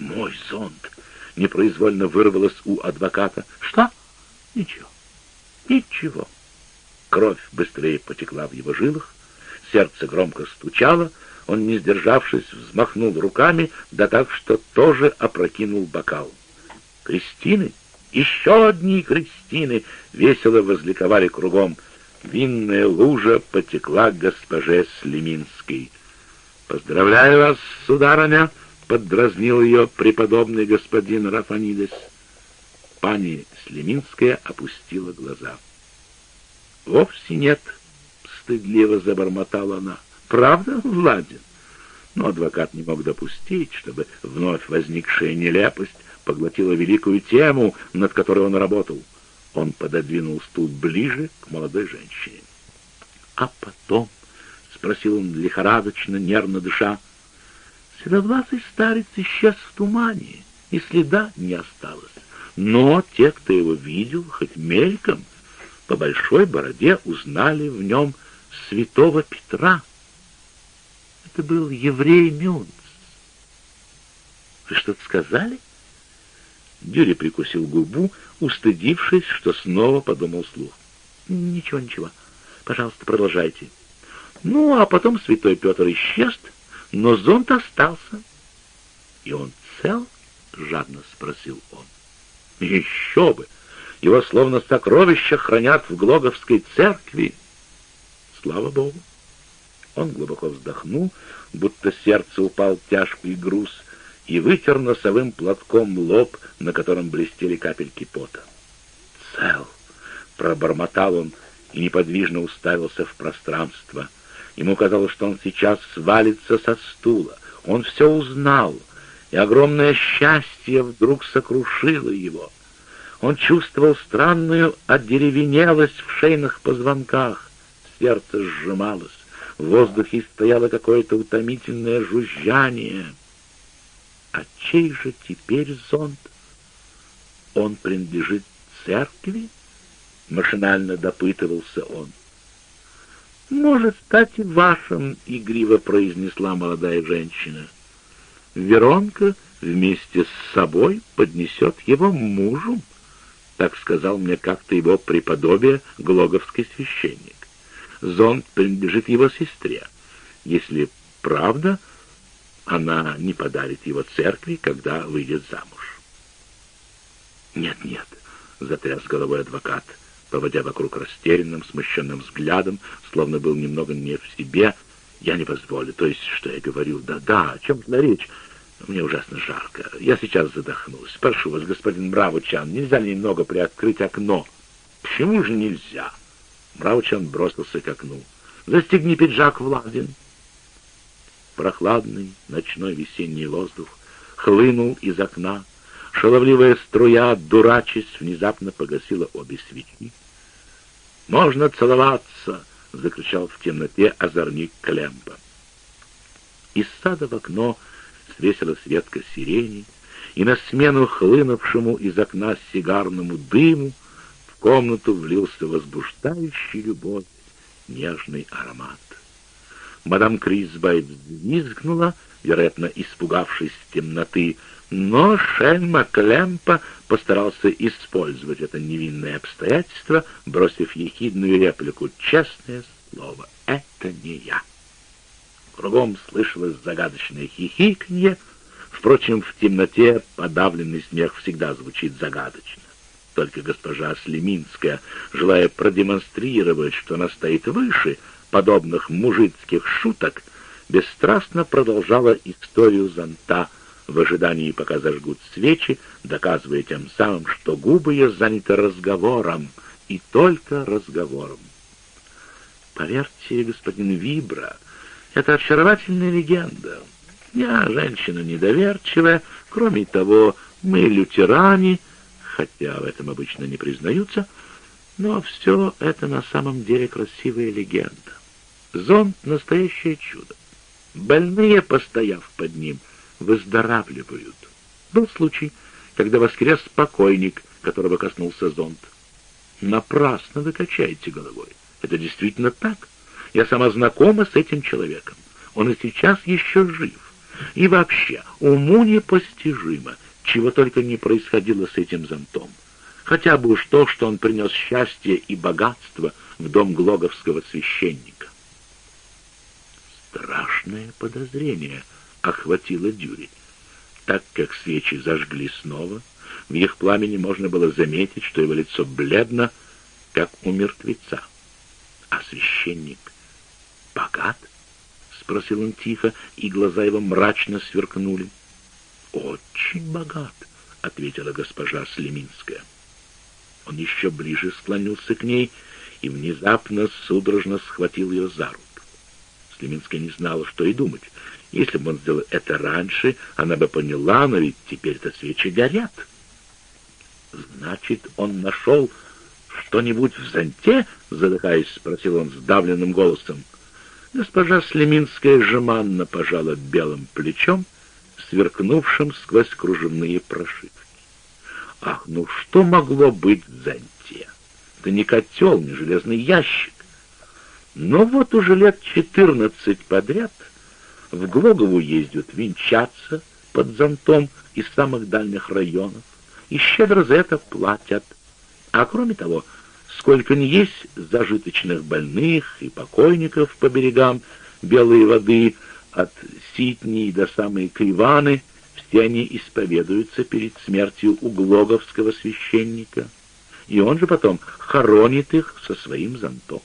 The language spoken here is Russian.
Мой зонт! Непроизвольно вырвалось у адвоката. Что? Ничего. Ничего. Кровь быстрее потекла в его жилах, сердце громко стучало, он, не сдержавшись, взмахнул руками, да так, что тоже опрокинул бокал. «Кристины! Еще одни Кристины!» — весело возликовали кругом. Винная лужа потекла к госпоже Слеминской. «Поздравляю вас, сударыня!» — поддразнил ее преподобный господин Рафанидес. Пани Слеминская опустила глаза. «Вовсе нет», — стыдливо забормотала она. «Правда, Владин?» Но адвокат не мог допустить, чтобы вновь возникшая нелепость поглотила великую тему, над которой он работал. Он пододвинул стул ближе к молодой женщине. «А потом?» — спросил он лихорадочно, нервно дыша. Седовласый старец исчез в тумане, и следа не осталось. Но те, кто его видел, хоть мельком, по большой бороде узнали в нем святого Петра. Это был еврей Мюнц. Вы что-то сказали? Дюри прикусил губу, устыдившись, что снова подумал слух. Ничего, ничего. Пожалуйста, продолжайте. Ну, а потом святой Петр исчез, но зонт остался. И он цел? Жадно спросил он. Еще бы! Его словно сокровища хранят в Глоговской церкви. Слава Богу! Он глубоко вздохнул, будто сердце упал тяжкий груз, и вытер носовым платком лоб, на котором блестели капельки пота. «Цел!» — пробормотал он и неподвижно уставился в пространство. Ему казалось, что он сейчас свалится со стула. Он все узнал, и огромное счастье вдруг сокрушило его — он чувствовал странную одеревенелость в шейных позвонках. Сердце сжималось, в воздухе стояло какое-то утомительное жужжание. А чей же теперь зонт? Он принадлежит церкви? Машинально допытывался он. «Может стать и вашим», — игриво произнесла молодая женщина. «Веронка вместе с собой поднесет его мужу». Так сказал мне как-то его преподобие, глоговский священник. Зонт принадлежит его сестре. Если правда, она не подарит его церкви, когда выйдет замуж. «Нет, нет», — затряс головой адвокат, поводя вокруг растерянным, смущенным взглядом, словно был немного не в себе. «Я не позволю. То есть, что я говорю? Да-да, о чем на речь? Мне ужасно жарко. Я сейчас задохнусь. Прошу вас, господин Бравучан, нельзя ли немного приоткрыть окно? Почему же нельзя? Бравучан бросился к окну. Застегни пиджак, Владин. Прохладный ночной весенний воздух хлынул из окна. Шаловливая струя, дурачись, внезапно погасила обе свечи. «Можно целоваться!» — закричал в темноте озорник Клемба. Из сада в окно свесилась ветка сирени, и на смену хлынувшему из окна сигарному дыму в комнату влился возбуждающий любовь нежный аромат. Мадам Крисбайт взвизгнула, вероятно, испугавшись темноты, но Шельма Клемпа постарался использовать это невинное обстоятельство, бросив ехидную реплику «Честное слово, это не я». Кругом слышалось загадочное хихиканье. Впрочем, в темноте подавленный смех всегда звучит загадочно. Только госпожа Слеминская, желая продемонстрировать, что она стоит выше подобных мужицких шуток, бесстрастно продолжала историю зонта в ожидании, пока зажгут свечи, доказывая тем самым, что губы ее заняты разговором, и только разговором. Поверьте, господин Вибра, это очаровательная легенда. Я женщина недоверчивая, кроме того, мы лютеране, хотя в этом обычно не признаются, но все это на самом деле красивая легенда. Зонт — настоящее чудо. Больные, постояв под ним, выздоравливают. Был случай, когда воскрес покойник, которого коснулся зонт. Напрасно вы качаете головой. Это действительно так. Я сама знакома с этим человеком. Он и сейчас еще жив. И вообще, уму непостижимо, чего только не происходило с этим зонтом. Хотя бы уж то, что он принес счастье и богатство в дом глоговского священника. Страшное подозрение охватило Дюри. Так как свечи зажгли снова, в их пламени можно было заметить, что его лицо бледно, как у мертвеца. А священник богат? — спросил он тихо, и глаза его мрачно сверкнули. «Очень богат», — ответила госпожа Слеминская. Он еще ближе склонился к ней и внезапно судорожно схватил ее за руку. Слеминская не знала, что и думать. Если бы он сделал это раньше, она бы поняла, но ведь теперь-то свечи горят. «Значит, он нашел что-нибудь в зонте?» — задыхаясь, спросил он сдавленным голосом. Госпожа Слеминская жеманно пожала белым плечом, сверкнувшим сквозь кружевные прошивки. Ах, ну что могло быть в зонте? Это не котел, не железный ящик. Но вот уже лет четырнадцать подряд в Глогову ездят венчаться под зонтом из самых дальних районов, и щедро за это платят. А кроме того, сколько ни есть зажиточных больных и покойников по берегам белой воды, от Ситни до самой Криваны, все они исповедуются перед смертью у глоговского священника, и он же потом хоронит их со своим зонтом.